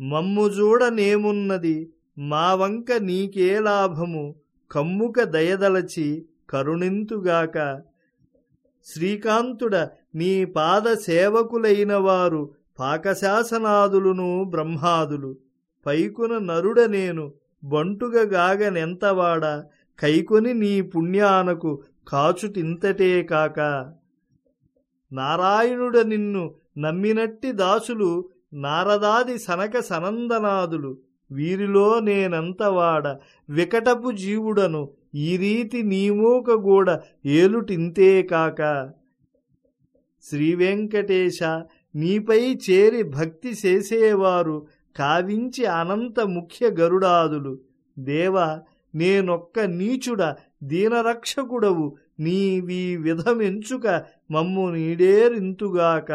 మమ్ము చూడనేమున్నది మా వంక నీకే లాభము కమ్ముక దయదలచి కరుణింతుగాక. శ్రీకాంతుడ నీ పాద సేవకులైన వారు పాకశాసనాదులును బ్రహ్మాదులు. పైకున నరుడ నేను బంటుగగాగనెంతవాడ కైకొని నీ పుణ్యానకు కాచుటింతటే కాక. నారాయణుడ నిన్ను నమ్మినట్టి దాసులు నారదాది సనక సనందనాదులు వీరిలో నేనంతవాడ వికటపు జీవుడను ఈ రీతి నీమూకగూడ ఏలుటింతే కాక. శ్రీవెంకటేశ నీపై చేరి భక్తి చేసేవారు కావించి అనంత ముఖ్య గరుడాదులు. దేవ నేనొక్క నీచుడ దీనరక్షకుడవు నీవీ విధమెంచుక మమ్ము నీడేరింతుగాక